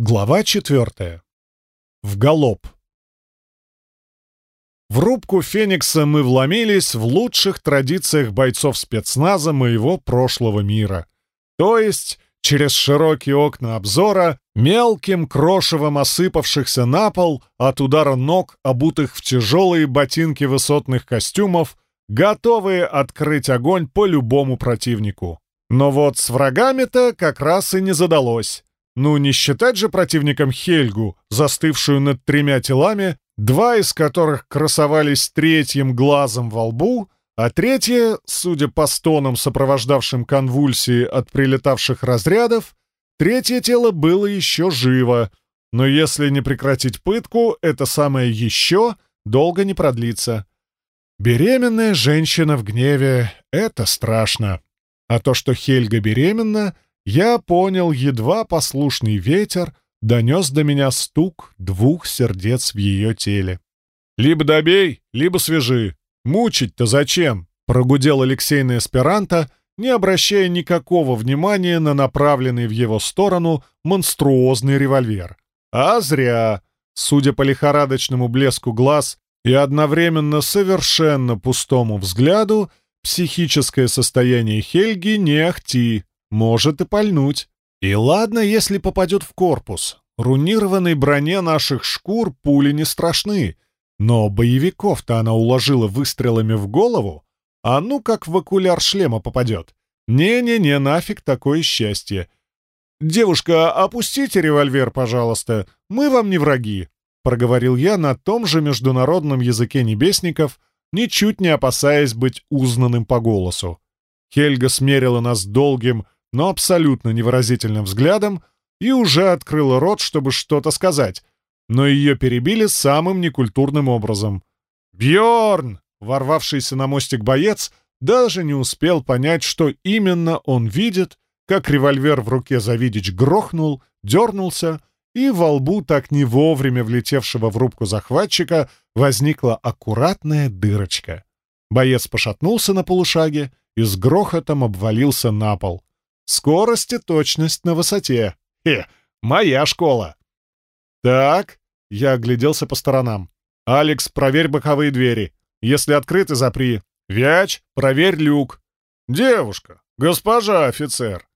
Глава четвертая. В галоп. В рубку Феникса мы вломились в лучших традициях бойцов спецназа моего прошлого мира. То есть через широкие окна обзора, мелким крошевом осыпавшихся на пол от удара ног, обутых в тяжелые ботинки высотных костюмов, готовые открыть огонь по любому противнику. Но вот с врагами-то как раз и не задалось. Ну, не считать же противником Хельгу, застывшую над тремя телами, два из которых красовались третьим глазом во лбу, а третье, судя по стонам, сопровождавшим конвульсии от прилетавших разрядов, третье тело было еще живо, но если не прекратить пытку, это самое «еще» долго не продлится. Беременная женщина в гневе — это страшно. А то, что Хельга беременна — я понял, едва послушный ветер донес до меня стук двух сердец в ее теле. «Либо добей, либо свяжи. Мучить-то зачем?» — прогудел Алексей эсперанто, не обращая никакого внимания на направленный в его сторону монструозный револьвер. А зря. Судя по лихорадочному блеску глаз и одновременно совершенно пустому взгляду, психическое состояние Хельги не ахти. Может и пальнуть. И ладно, если попадет в корпус. Рунированной броне наших шкур пули не страшны. Но боевиков-то она уложила выстрелами в голову. А ну как в окуляр шлема попадет. Не-не-не, нафиг такое счастье. «Девушка, опустите револьвер, пожалуйста. Мы вам не враги», — проговорил я на том же международном языке небесников, ничуть не опасаясь быть узнанным по голосу. Хельга смерила нас долгим, но абсолютно невыразительным взглядом и уже открыла рот, чтобы что-то сказать, но ее перебили самым некультурным образом. Бьорн, ворвавшийся на мостик боец, даже не успел понять, что именно он видит, как револьвер в руке Завидич грохнул, дернулся, и во лбу так не вовремя влетевшего в рубку захватчика возникла аккуратная дырочка. Боец пошатнулся на полушаге и с грохотом обвалился на пол. Скорость и точность на высоте. Хе, моя школа. Так, я огляделся по сторонам. «Алекс, проверь боковые двери. Если открыты, запри. Вяч, проверь люк. Девушка, госпожа офицер».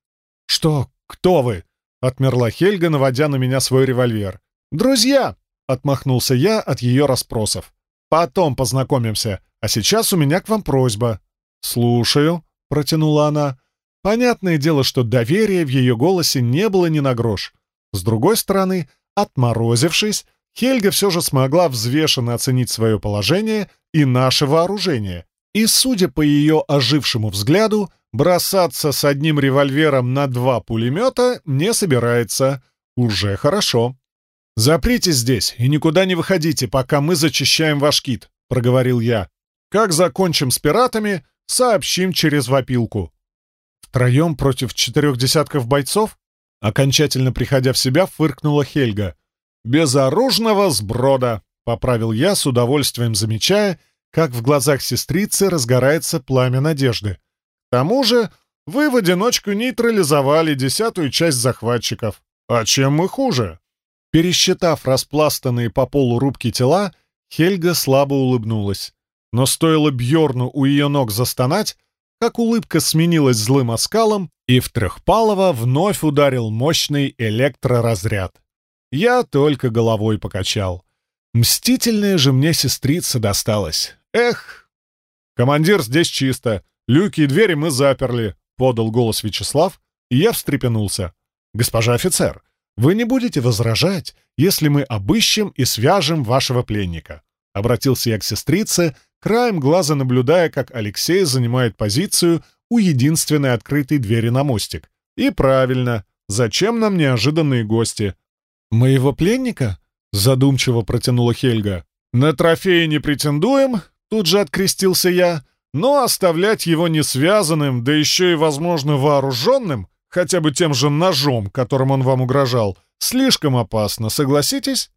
«Что? Кто вы?» — отмерла Хельга, наводя на меня свой револьвер. «Друзья!» — отмахнулся я от ее расспросов. «Потом познакомимся, а сейчас у меня к вам просьба». «Слушаю», — протянула она. Понятное дело, что доверия в ее голосе не было ни на грош. С другой стороны, отморозившись, Хельга все же смогла взвешенно оценить свое положение и наше вооружение. И, судя по ее ожившему взгляду, бросаться с одним револьвером на два пулемета не собирается. Уже хорошо. «Запритесь здесь и никуда не выходите, пока мы зачищаем ваш кит», — проговорил я. «Как закончим с пиратами, сообщим через вопилку». Втроем против четырех десятков бойцов? Окончательно приходя в себя, фыркнула Хельга. «Безоружного сброда!» — поправил я, с удовольствием замечая, как в глазах сестрицы разгорается пламя надежды. К тому же вы в одиночку нейтрализовали десятую часть захватчиков. А чем мы хуже? Пересчитав распластанные по полу рубки тела, Хельга слабо улыбнулась. Но стоило Бьорну у ее ног застонать, как улыбка сменилась злым оскалом, и в Трехпалова вновь ударил мощный электроразряд. Я только головой покачал. Мстительная же мне сестрица досталась. Эх! «Командир, здесь чисто. Люки и двери мы заперли», — подал голос Вячеслав, и я встрепенулся. «Госпожа офицер, вы не будете возражать, если мы обыщем и свяжем вашего пленника?» Обратился я к сестрице, краем глаза наблюдая, как Алексей занимает позицию у единственной открытой двери на мостик. И правильно, зачем нам неожиданные гости? «Моего пленника?» — задумчиво протянула Хельга. «На трофеи не претендуем», — тут же открестился я, «но оставлять его не связанным, да еще и, возможно, вооруженным, хотя бы тем же ножом, которым он вам угрожал, слишком опасно, согласитесь?»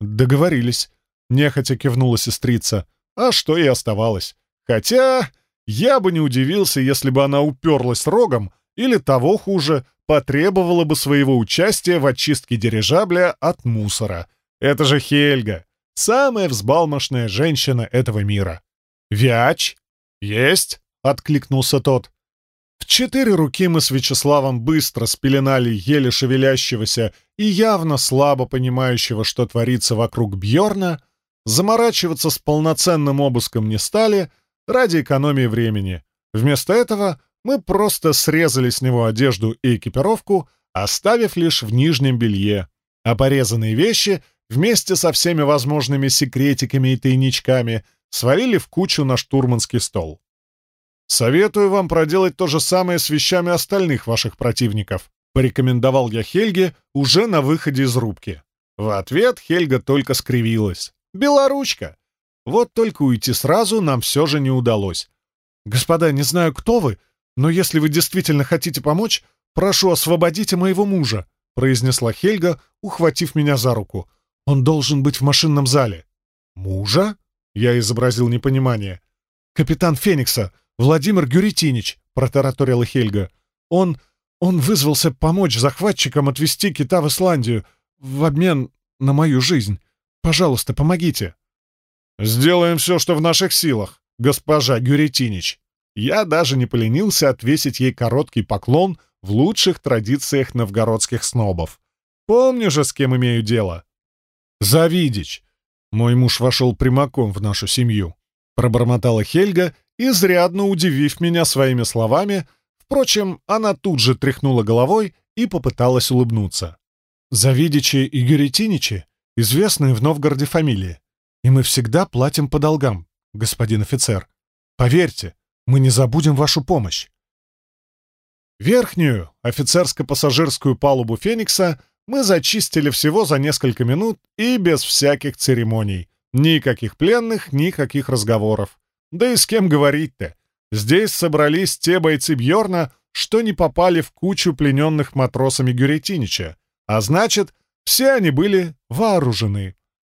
«Договорились», — нехотя кивнула сестрица. А что и оставалось. Хотя я бы не удивился, если бы она уперлась рогом или того хуже, потребовала бы своего участия в очистке дирижабля от мусора. Это же Хельга, самая взбалмошная женщина этого мира. «Вяч?» «Есть!» — откликнулся тот. В четыре руки мы с Вячеславом быстро спеленали еле шевелящегося и явно слабо понимающего, что творится вокруг Бьорна, заморачиваться с полноценным обыском не стали ради экономии времени. Вместо этого мы просто срезали с него одежду и экипировку, оставив лишь в нижнем белье, а порезанные вещи вместе со всеми возможными секретиками и тайничками свалили в кучу на штурманский стол. «Советую вам проделать то же самое с вещами остальных ваших противников», порекомендовал я Хельге уже на выходе из рубки. В ответ Хельга только скривилась. «Белоручка!» Вот только уйти сразу нам все же не удалось. «Господа, не знаю, кто вы, но если вы действительно хотите помочь, прошу, освободите моего мужа», произнесла Хельга, ухватив меня за руку. «Он должен быть в машинном зале». «Мужа?» — я изобразил непонимание. «Капитан Феникса, Владимир Гюретинич», — протараторила Хельга. «Он... он вызвался помочь захватчикам отвезти кита в Исландию в обмен на мою жизнь. Пожалуйста, помогите». «Сделаем все, что в наших силах, госпожа Гюретинич». Я даже не поленился отвесить ей короткий поклон в лучших традициях новгородских снобов. Помню же, с кем имею дело. «Завидич!» Мой муж вошел прямиком в нашу семью. Пробормотала Хельга изрядно удивив меня своими словами. Впрочем, она тут же тряхнула головой и попыталась улыбнуться. «Завидичи и Гюретиничи — известные в Новгороде фамилии, и мы всегда платим по долгам, господин офицер. Поверьте, мы не забудем вашу помощь». Верхнюю, офицерско-пассажирскую палубу «Феникса» мы зачистили всего за несколько минут и без всяких церемоний. Никаких пленных, никаких разговоров. Да и с кем говорить-то? Здесь собрались те бойцы Бьорна, что не попали в кучу плененных матросами Гюретинича. А значит, все они были вооружены.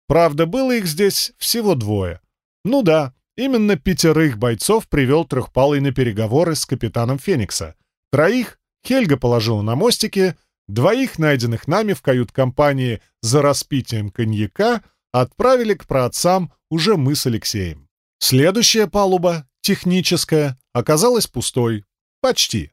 Правда, было их здесь всего двое. Ну да, именно пятерых бойцов привел Трехпалый на переговоры с капитаном Феникса. Троих Хельга положила на мостике, двоих, найденных нами в кают-компании за распитием коньяка, отправили к праотцам уже мы с Алексеем. Следующая палуба, техническая, оказалась пустой. Почти.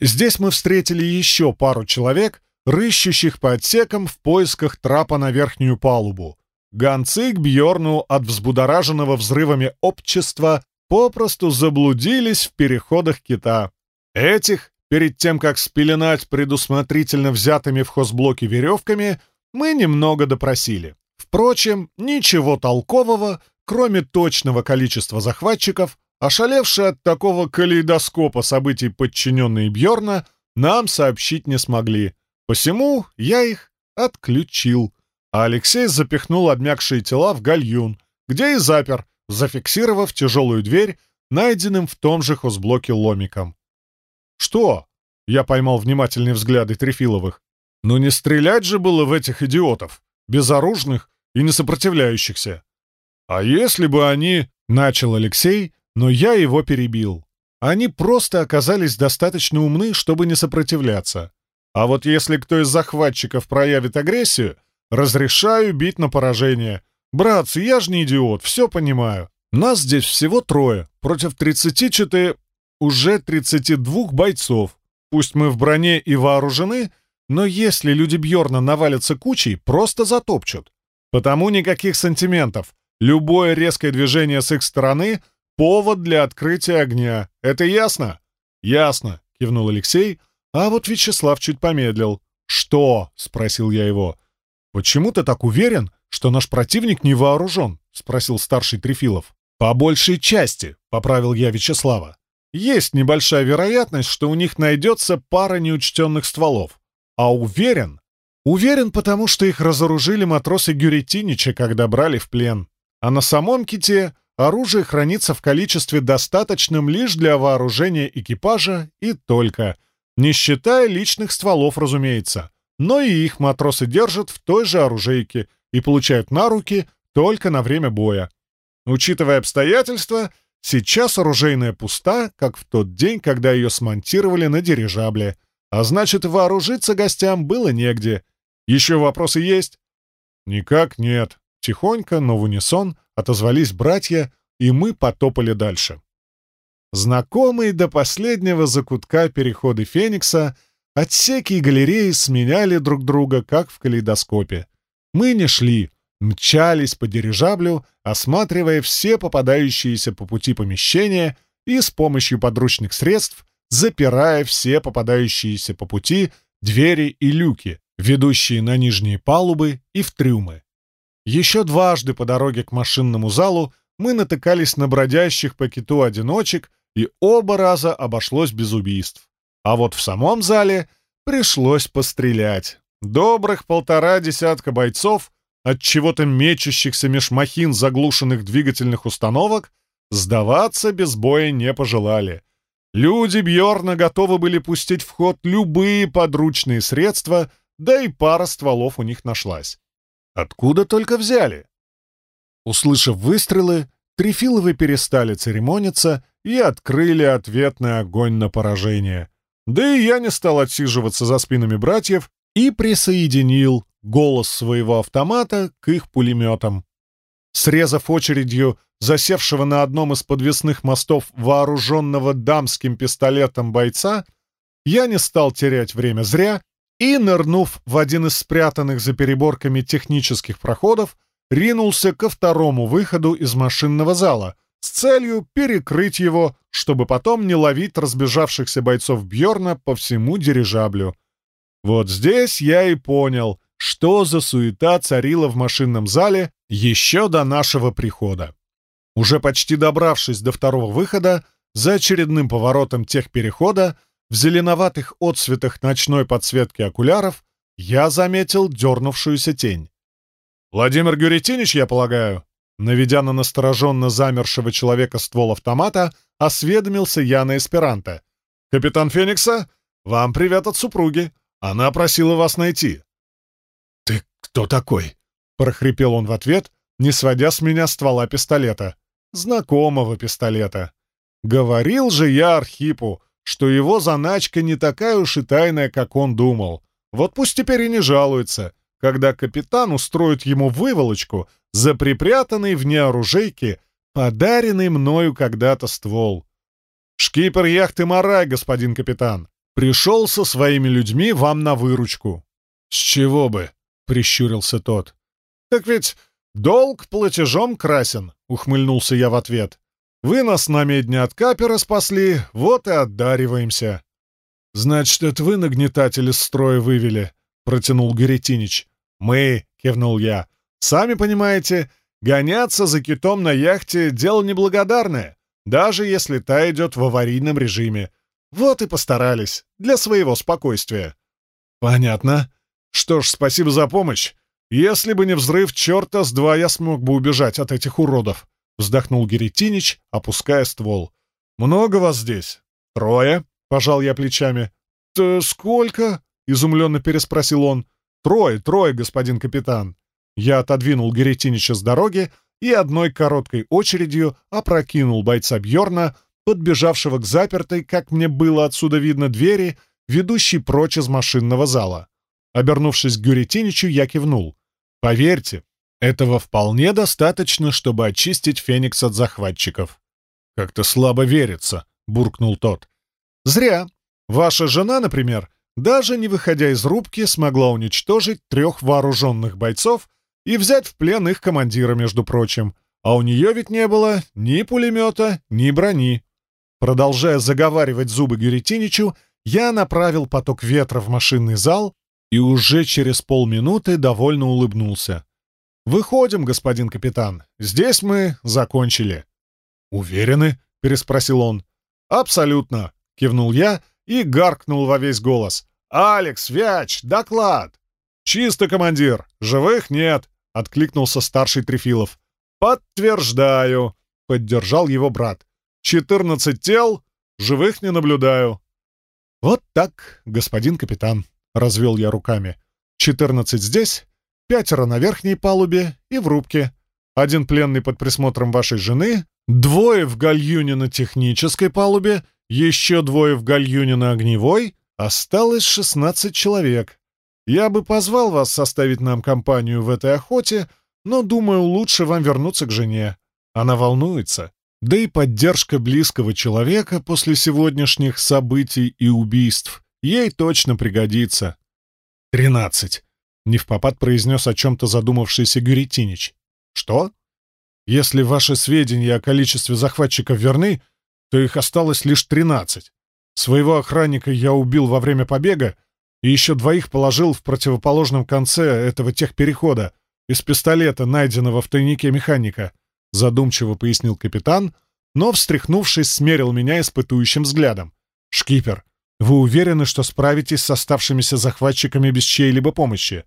Здесь мы встретили еще пару человек, рыщущих по отсекам в поисках трапа на верхнюю палубу. Гонцы к Бьорну от взбудораженного взрывами общества попросту заблудились в переходах кита. Этих, перед тем, как спеленать предусмотрительно взятыми в хозблоке веревками, мы немного допросили. Впрочем, ничего толкового Кроме точного количества захватчиков, ошалевшие от такого калейдоскопа событий подчиненные Бьорна нам сообщить не смогли. Посему я их отключил, а Алексей запихнул обмякшие тела в гальюн, где и запер, зафиксировав тяжелую дверь, найденным в том же хозблоке ломиком. «Что?» — я поймал внимательные взгляды Трефиловых. «Ну не стрелять же было в этих идиотов, безоружных и не сопротивляющихся. «А если бы они...» — начал Алексей, но я его перебил. Они просто оказались достаточно умны, чтобы не сопротивляться. А вот если кто из захватчиков проявит агрессию, разрешаю бить на поражение. Братцы, я же не идиот, все понимаю. Нас здесь всего трое, против 34... уже 32 бойцов. Пусть мы в броне и вооружены, но если люди Бьорна навалятся кучей, просто затопчут. Потому никаких сантиментов. Любое резкое движение с их стороны — повод для открытия огня. Это ясно? Ясно, кивнул Алексей, а вот Вячеслав чуть помедлил. Что? спросил я его. Почему ты так уверен, что наш противник не вооружен? спросил старший Трефилов. По большей части, поправил я Вячеслава. Есть небольшая вероятность, что у них найдется пара неучтенных стволов. А уверен? Уверен, потому что их разоружили матросы Гюретинича, когда брали в плен а на самом ките оружие хранится в количестве достаточном лишь для вооружения экипажа и только, не считая личных стволов, разумеется. Но и их матросы держат в той же оружейке и получают на руки только на время боя. Учитывая обстоятельства, Сейчас оружейная пуста, как в тот день, когда ее смонтировали на дирижабле. А значит, вооружиться гостям было негде. Еще вопросы есть? Никак нет. Тихонько, но в унисон отозвались братья, и мы потопали дальше. Знакомые до последнего закутка переходы Феникса, отсеки и галереи сменяли друг друга, как в калейдоскопе. Мы не шли, мчались по дирижаблю, осматривая все попадающиеся по пути помещения и с помощью подручных средств запирая все попадающиеся по пути двери и люки, ведущие на нижние палубы и в трюмы. Еще дважды по дороге к машинному залу мы натыкались на бродящих по киту одиночек, и оба раза обошлось без убийств. А вот в самом зале пришлось пострелять. Добрых полтора десятка бойцов, от чего-то мечущихся меж махин заглушенных двигательных установок, сдаваться без боя не пожелали. Люди Бьорна готовы были пустить в ход любые подручные средства, да и пара стволов у них нашлась. Откуда только взяли? Услышав выстрелы, Трефиловы перестали церемониться и открыли ответный огонь на поражение. Да и я не стал отсиживаться за спинами братьев и присоединил голос своего автомата к их пулеметам. Срезав очередью засевшего на одном из подвесных мостов вооруженного дамским пистолетом бойца, я не стал терять время зря и, нырнув в один из спрятанных за переборками технических проходов, ринулся ко второму выходу из машинного зала с целью перекрыть его, чтобы потом не ловить разбежавшихся бойцов Бьорна по всему дирижаблю. Вот здесь я и понял, что за суета царила в машинном зале еще до нашего прихода. Уже почти добравшись до второго выхода, за очередным поворотом техперехода, в зеленоватых отсветах ночной подсветки окуляров, я заметил дернувшуюся тень. «Владимир Гюретинич, я полагаю?» Наведя на настороженно замершего человека ствол автомата, осведомился я на эсперанто. «Капитан Феникса, вам привет от супруги. Она просила вас найти». «Ты кто такой?» — прохрипел он в ответ, не сводя с меня ствола пистолета. Знакомого пистолета. Говорил же я Архипу, что его заначка не такая уж и тайная, как он думал. Вот пусть теперь и не жалуется, когда капитан устроит ему выволочку за припрятанный в неоружейке подаренный мною когда-то ствол. «Шкипер яхты Марай, господин капитан, пришел со своими людьми вам на выручку». «С чего бы?» — прищурился тот. «Так ведь долг платежом красен», — ухмыльнулся я в ответ. «Вы нас на медне от капера спасли, вот и отдариваемся». «Значит, это вы нагнетатель из строя вывели?» — протянул Горетинич. «Мы», — кивнул я. «Сами понимаете, гоняться за китом на яхте — дело неблагодарное, даже если та идет в аварийном режиме. Вот и постарались, для своего спокойствия». «Понятно. Что ж, спасибо за помощь. Если бы не взрыв черта с два, я смог бы убежать от этих уродов», — вздохнул Геретинич, опуская ствол. «Много вас здесь?» «Трое», — пожал я плечами. «То сколько?» — изумленно переспросил он. «Трое, трое, господин капитан». Я отодвинул Геретинича с дороги и одной короткой очередью опрокинул бойца Бьорна, подбежавшего к запертой, как мне было отсюда видно, двери, ведущей прочь из машинного зала. Обернувшись к Гюретиничу, я кивнул. «Поверьте, этого вполне достаточно, чтобы очистить Феникс от захватчиков». «Как-то слабо верится», — буркнул тот. «Зря. Ваша жена, например, даже не выходя из рубки, смогла уничтожить трех вооруженных бойцов и взять в плен их командира, между прочим. А у нее ведь не было ни пулемета, ни брони». Продолжая заговаривать зубы Гюретиничу, я направил поток ветра в машинный зал, и уже через полминуты довольно улыбнулся. «Выходим, господин капитан. Здесь мы закончили». «Уверены?» — переспросил он. «Абсолютно», — кивнул я и гаркнул во весь голос. «Алекс, Вяч, доклад!» «Чисто, командир. Живых нет», — откликнулся старший Трефилов. «Подтверждаю», — поддержал его брат. «Четырнадцать тел, живых не наблюдаю». «Вот так, господин капитан», — развел я руками. «Четырнадцать здесь, пятеро на верхней палубе и в рубке. Один пленный под присмотром вашей жены, Двое в гальюне на технической палубе, еще двое в гальюне на огневой, осталось 16 человек. Я бы позвал вас составить нам компанию в этой охоте, но, думаю, лучше вам вернуться к жене. Она волнуется. Да и поддержка близкого человека после сегодняшних событий и убийств ей точно пригодится. «Тринадцать», — невпопад произнес о чем-то задумавшийся Гюретинич. «Что?» «Если ваши сведения о количестве захватчиков верны, то их осталось лишь тринадцать. Своего охранника я убил во время побега, и еще двоих положил в противоположном конце этого техперехода из пистолета, найденного в тайнике механика», — задумчиво пояснил капитан, но, встряхнувшись, смерил меня испытующим взглядом. «Шкипер, вы уверены, что справитесь с оставшимися захватчиками без чьей-либо помощи?»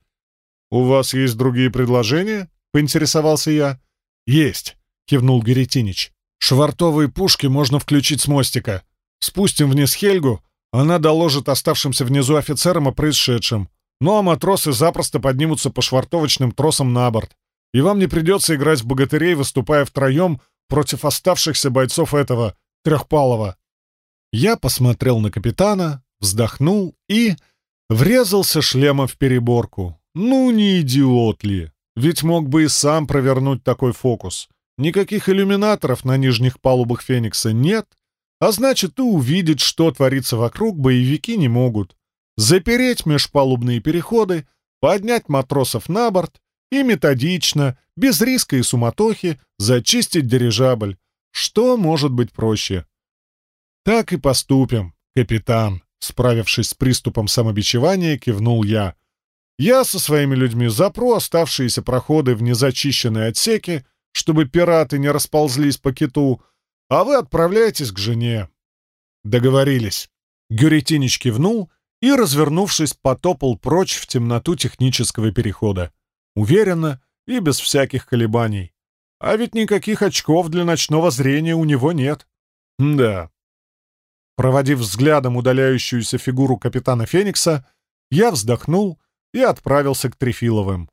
«У вас есть другие предложения?» — поинтересовался я. «Есть», — кивнул Геретинич. «Швартовые пушки можно включить с мостика. Спустим вниз Хельгу, она доложит оставшимся внизу офицерам о происшедшем. Ну а матросы запросто поднимутся по швартовочным тросам на борт. И вам не придется играть в богатырей, выступая втроем против оставшихся бойцов этого трехпалого. Я посмотрел на капитана, вздохнул и... врезался шлемом в переборку. Ну, не идиот ли? Ведь мог бы и сам провернуть такой фокус. Никаких иллюминаторов на нижних палубах Феникса нет, а значит, и увидеть, что творится вокруг, боевики не могут. Запереть межпалубные переходы, поднять матросов на борт и методично, без риска и суматохи, зачистить дирижабль. Что может быть проще? Так и поступим, капитан. Справившись с приступом самобичевания, кивнул я. Я со своими людьми запру оставшиеся проходы в незачищенные отсеки, чтобы пираты не расползлись по киту, а вы отправляетесь к жене». «Договорились». Гюретинич кивнул и, развернувшись, потопал прочь в темноту технического перехода. Уверенно и без всяких колебаний. А ведь никаких очков для ночного зрения у него нет. да. Проводив взглядом удаляющуюся фигуру капитана Феникса, я вздохнул и отправился к Трефиловым.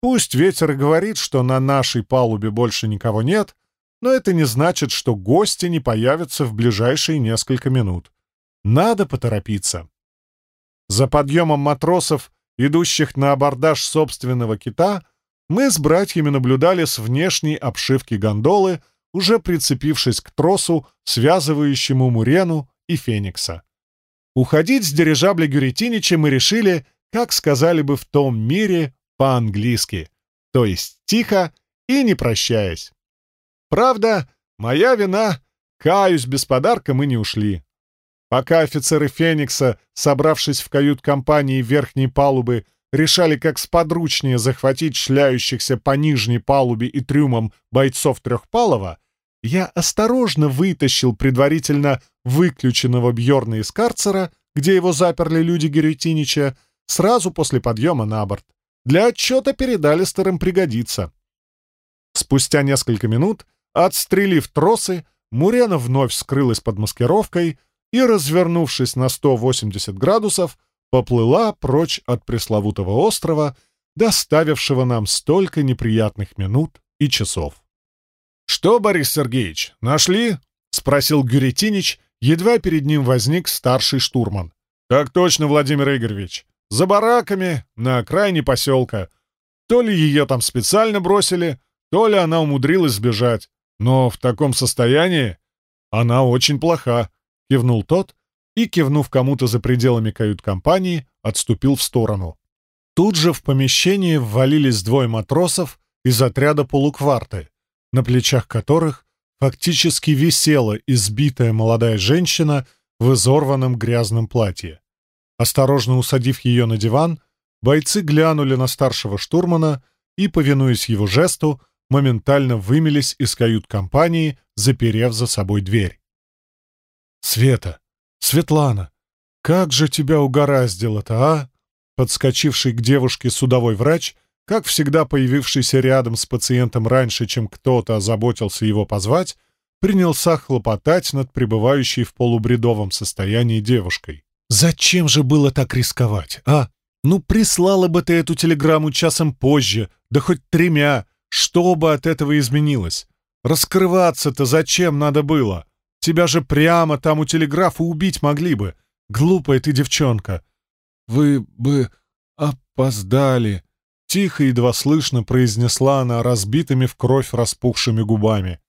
Пусть ветер говорит, что на нашей палубе больше никого нет, но это не значит, что гости не появятся в ближайшие несколько минут. Надо поторопиться. За подъемом матросов, идущих на абордаж собственного кита, мы с братьями наблюдали с внешней обшивки гондолы, уже прицепившись к тросу, связывающему Мурену и Феникса. Уходить с дирижабля Гюретинича мы решили, как сказали бы в том мире, по-английски, то есть тихо и не прощаясь. Правда, моя вина, каюсь, без подарка мы не ушли. Пока офицеры «Феникса», собравшись в кают-компании верхней палубы, решали как сподручнее захватить шляющихся по нижней палубе и трюмам бойцов Трехпалова, я осторожно вытащил предварительно выключенного Бьорна из карцера, где его заперли люди Геретинича, сразу после подъема на борт. Для отчета передали старым пригодится. Спустя несколько минут Отстрелив тросы, Мурена вновь скрылась под маскировкой и, развернувшись на 180 градусов, поплыла прочь от пресловутого острова, доставившего нам столько неприятных минут и часов. «Что, Борис Сергеевич, нашли?» — спросил Гюретинич, едва перед ним возник старший штурман. «Так точно, Владимир Игоревич. За бараками, на окраине поселка. То ли ее там специально бросили, то ли она умудрилась сбежать. Но в таком состоянии она очень плоха, кивнул тот и, кивнув кому-то за пределами кают-компании, отступил в сторону. Тут же в помещении ввалились двое матросов из отряда полукварты, на плечах которых фактически висела избитая молодая женщина в изорванном грязном платье. Осторожно усадив ее на диван, бойцы глянули на старшего штурмана и, повинуясь его жесту, моментально вымелись из кают-компании, заперев за собой дверь. «Света! Светлана! Как же тебя угораздило-то, а?» Подскочивший к девушке судовой врач, как всегда появившийся рядом с пациентом раньше, чем кто-то озаботился его позвать, принялся хлопотать над пребывающей в полубредовом состоянии девушкой. «Зачем же было так рисковать, а? Ну, прислала бы ты эту телеграмму часом позже, да хоть тремя, что бы от этого изменилось? Раскрываться-то зачем надо было? Тебя же прямо там у телеграфа убить могли бы. Глупая ты девчонка. Вы бы опоздали. Тихо и едва слышно произнесла она разбитыми в кровь распухшими губами.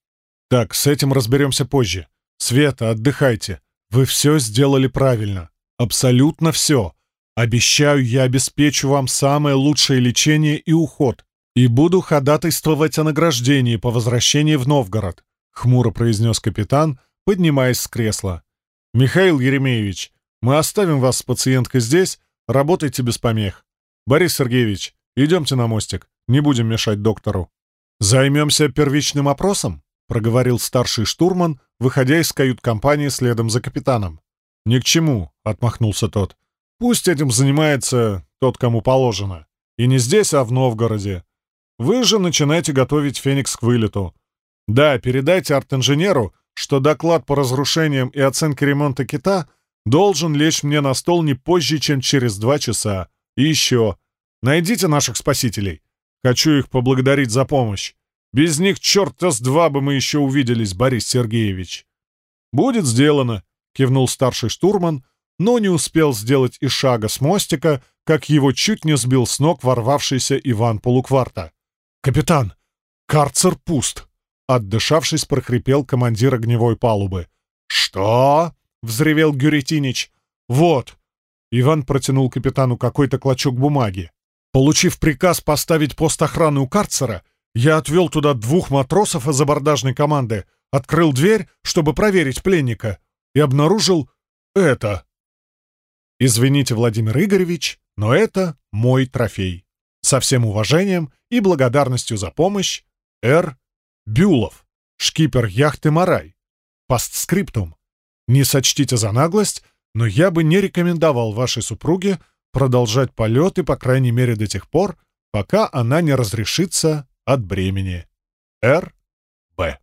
Так, с этим разберемся позже. Света, отдыхайте. Вы все сделали правильно. Абсолютно все. Обещаю, я обеспечу вам самое лучшее лечение и уход. И буду ходатайствовать о награждении по возвращении в Новгород», — хмуро произнес капитан, поднимаясь с кресла. «Михаил Еремеевич, мы оставим вас с пациенткой здесь, работайте без помех. Борис Сергеевич, идемте на мостик, не будем мешать доктору». «Займемся первичным опросом?» — проговорил старший штурман, выходя из кают-компании следом за капитаном. «Ни к чему», — отмахнулся тот. Пусть этим занимается тот, кому положено. И не здесь, а в Новгороде. Вы же начинаете готовить «Феникс» к вылету. Да, передайте арт-инженеру, что доклад по разрушениям и оценке ремонта кита должен лечь мне на стол не позже, чем через два часа. И еще. Найдите наших спасителей. Хочу их поблагодарить за помощь. Без них черта с два бы мы еще увиделись, Борис Сергеевич. «Будет сделано», — кивнул старший штурман, но не успел сделать и шага с мостика, как его чуть не сбил с ног ворвавшийся Иван Полукварта. «Капитан, карцер пуст!» Отдышавшись, прохрипел командир огневой палубы. «Что?» — взревел Гюретинич. «Вот!» Иван протянул капитану какой-то клочок бумаги. Получив приказ поставить пост охраны у карцера, я отвел туда двух матросов из абордажной команды, открыл дверь, чтобы проверить пленника, и обнаружил это. Извините, Владимир Игоревич, но это мой трофей. Со всем уважением и благодарностью за помощь, Р. Бюлов, шкипер яхты «Марай». Постскриптум. Не сочтите за наглость, но я бы не рекомендовал вашей супруге продолжать полеты, по крайней мере, до тех пор, пока она не разрешится от бремени. Р. Б.